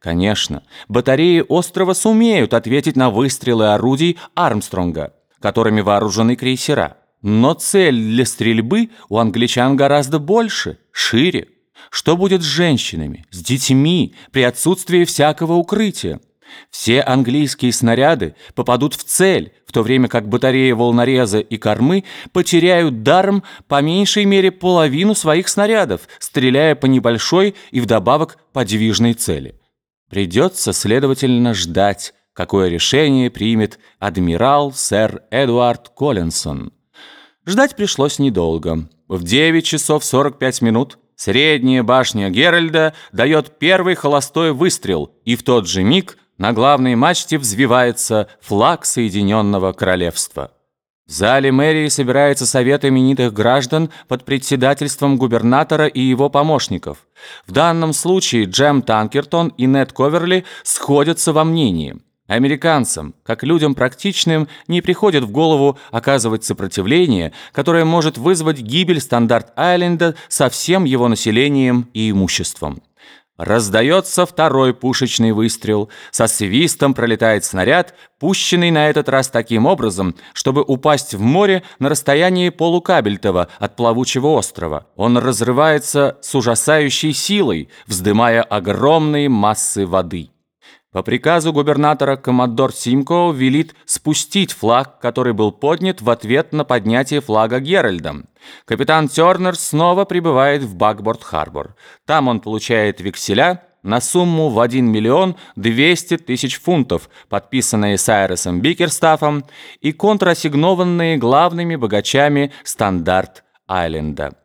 Конечно, батареи острова сумеют ответить на выстрелы орудий Армстронга, которыми вооружены крейсера. Но цель для стрельбы у англичан гораздо больше, шире. Что будет с женщинами, с детьми при отсутствии всякого укрытия? Все английские снаряды попадут в цель, в то время как батареи волнореза и кормы потеряют даром по меньшей мере половину своих снарядов, стреляя по небольшой и вдобавок подвижной цели. Придется, следовательно, ждать, какое решение примет адмирал сэр Эдуард Коллинсон. Ждать пришлось недолго. В 9 часов 45 минут средняя башня Геральда дает первый холостой выстрел, и в тот же миг на главной мачте взвивается флаг Соединенного Королевства. В зале мэрии собирается совет именитых граждан под председательством губернатора и его помощников. В данном случае Джем Танкертон и Нед Коверли сходятся во мнении. Американцам, как людям практичным, не приходит в голову оказывать сопротивление, которое может вызвать гибель Стандарт-Айленда со всем его населением и имуществом. Раздается второй пушечный выстрел. Со свистом пролетает снаряд, пущенный на этот раз таким образом, чтобы упасть в море на расстоянии полукабельтова от плавучего острова. Он разрывается с ужасающей силой, вздымая огромные массы воды. По приказу губернатора коммодор Симко велит спустить флаг, который был поднят в ответ на поднятие флага Геральдом. Капитан Тернер снова прибывает в Бакборд-Харбор. Там он получает векселя на сумму в 1 миллион 200 тысяч фунтов, подписанные Сайресом Бикерстафом и контрасигнованные главными богачами Стандарт-Айленда.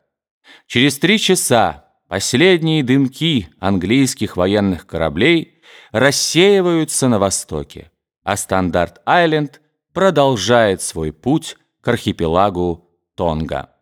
Через три часа последние дымки английских военных кораблей рассеиваются на востоке, а Стандарт-Айленд продолжает свой путь к архипелагу Тонга.